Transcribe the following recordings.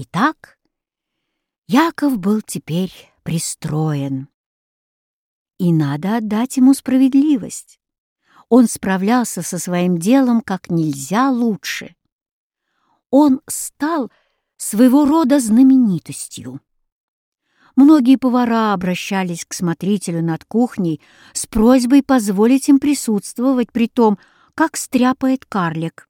Итак, Яков был теперь пристроен. И надо отдать ему справедливость. Он справлялся со своим делом как нельзя лучше. Он стал своего рода знаменитостью. Многие повара обращались к смотрителю над кухней с просьбой позволить им присутствовать при том, как стряпает карлик.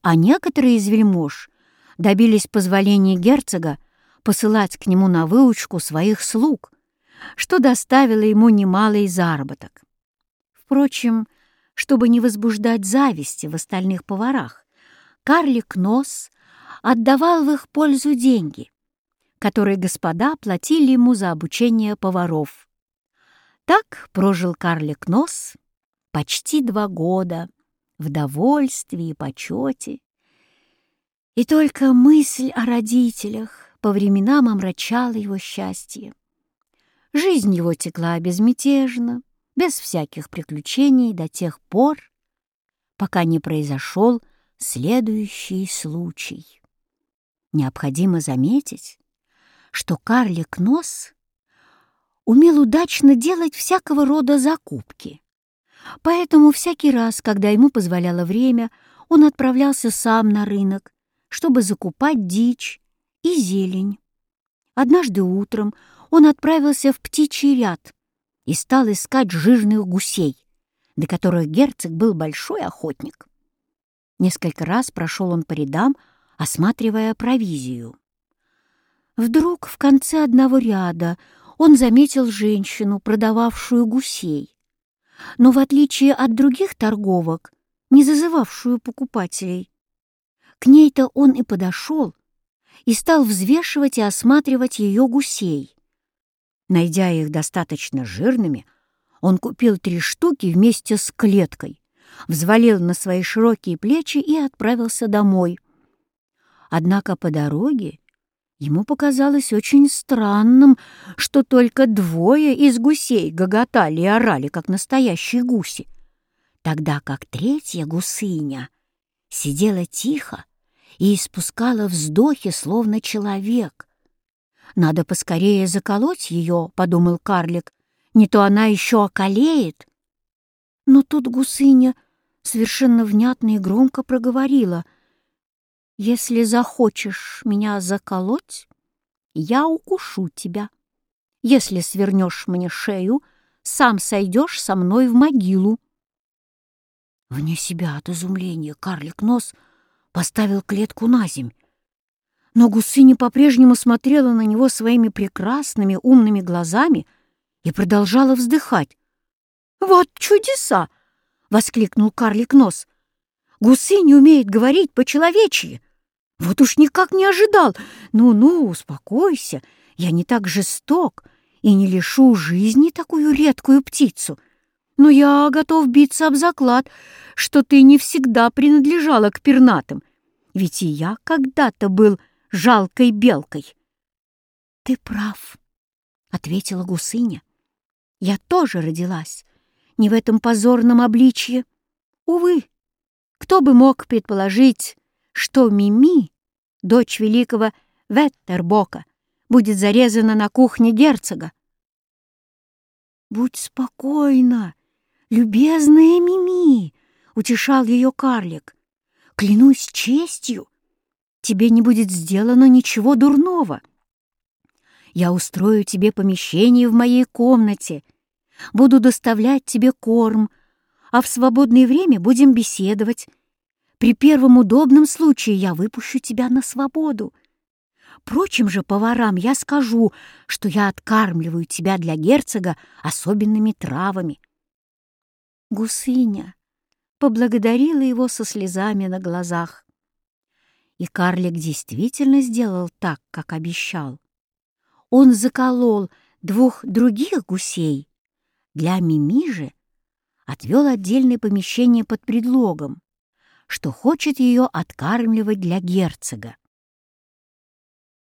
А некоторые из вельмож добились позволения герцога посылать к нему на выучку своих слуг, что доставило ему немалый заработок. Впрочем, чтобы не возбуждать зависти в остальных поварах, карлик Нос отдавал в их пользу деньги, которые господа платили ему за обучение поваров. Так прожил карлик Нос почти два года в довольстве и почете. И только мысль о родителях по временам омрачала его счастье. Жизнь его текла безмятежно, без всяких приключений до тех пор, пока не произошел следующий случай. Необходимо заметить, что карлик Нос умел удачно делать всякого рода закупки. Поэтому всякий раз, когда ему позволяло время, он отправлялся сам на рынок, чтобы закупать дичь и зелень. Однажды утром он отправился в птичий ряд и стал искать жирных гусей, до которых герцог был большой охотник. Несколько раз прошел он по рядам, осматривая провизию. Вдруг в конце одного ряда он заметил женщину, продававшую гусей но в отличие от других торговок, не зазывавшую покупателей. К ней-то он и подошел и стал взвешивать и осматривать ее гусей. Найдя их достаточно жирными, он купил три штуки вместе с клеткой, взвалил на свои широкие плечи и отправился домой. Однако по дороге Ему показалось очень странным, что только двое из гусей гоготали и орали, как настоящие гуси, тогда как третья гусыня сидела тихо и испускала вздохи, словно человек. «Надо поскорее заколоть ее», — подумал карлик, — «не то она еще околеет». Но тут гусыня совершенно внятно и громко проговорила — если захочешь меня заколоть, я укушу тебя. Если свернешь мне шею, сам сойдешь со мной в могилу. Вне себя от изумления карлик нос поставил клетку на земь. Но гусыня по-прежнему смотрела на него своими прекрасными умными глазами и продолжала вздыхать. «Вот чудеса!» — воскликнул карлик нос. «Гусыня умеет говорить по-человечьи. Вот уж никак не ожидал. Ну-ну, успокойся, я не так жесток и не лишу жизни такую редкую птицу. Но я готов биться об заклад, что ты не всегда принадлежала к пернатым, ведь и я когда-то был жалкой белкой. Ты прав, — ответила гусыня. Я тоже родилась, не в этом позорном обличье. Увы, кто бы мог предположить, что Мими, дочь великого Веттербока, будет зарезана на кухне герцога. «Будь спокойна, любезная Мими!» — утешал ее карлик. «Клянусь честью, тебе не будет сделано ничего дурного. Я устрою тебе помещение в моей комнате, буду доставлять тебе корм, а в свободное время будем беседовать при первом удобном случае я выпущу тебя на свободу. Прочим же поварам я скажу, что я откармливаю тебя для герцога особенными травами. Гусыня поблагодарила его со слезами на глазах. И карлик действительно сделал так, как обещал. Он заколол двух других гусей. Для Мими же отвел отдельное помещение под предлогом, что хочет ее откармливать для герцога.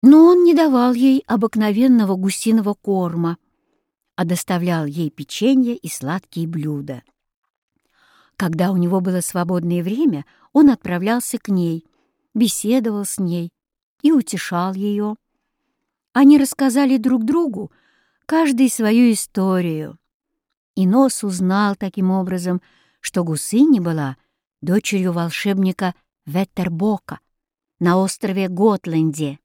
Но он не давал ей обыкновенного гусиного корма, а доставлял ей печенье и сладкие блюда. Когда у него было свободное время, он отправлялся к ней, беседовал с ней, и утешал ее. Они рассказали друг другу каждый свою историю. И Нос узнал таким образом, что Гусыня была дочерью волшебника Веттербока на острове Готленде.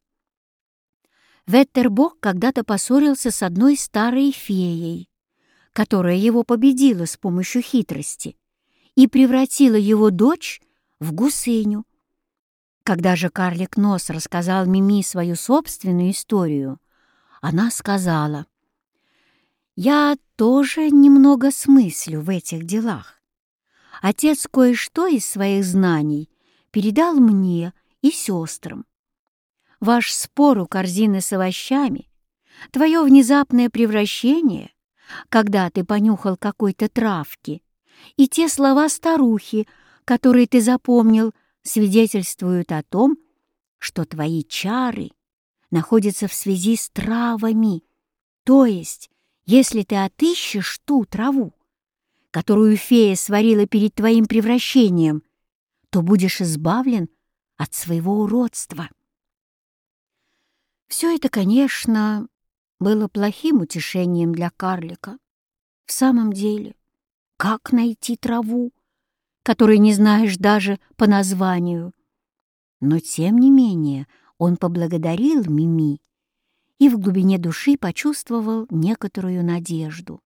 Веттербок когда-то поссорился с одной старой феей, которая его победила с помощью хитрости и превратила его дочь в гусыню. Когда же карлик Нос рассказал Мими свою собственную историю, она сказала, «Я тоже немного смыслю в этих делах. Отец кое-что из своих знаний передал мне и сестрам. Ваш спор у корзины с овощами, твое внезапное превращение, когда ты понюхал какой-то травки, и те слова старухи, которые ты запомнил, свидетельствуют о том, что твои чары находятся в связи с травами. То есть, если ты отыщешь ту траву, которую фея сварила перед твоим превращением, то будешь избавлен от своего уродства. Все это, конечно, было плохим утешением для карлика. В самом деле, как найти траву, которой не знаешь даже по названию? Но, тем не менее, он поблагодарил Мими и в глубине души почувствовал некоторую надежду.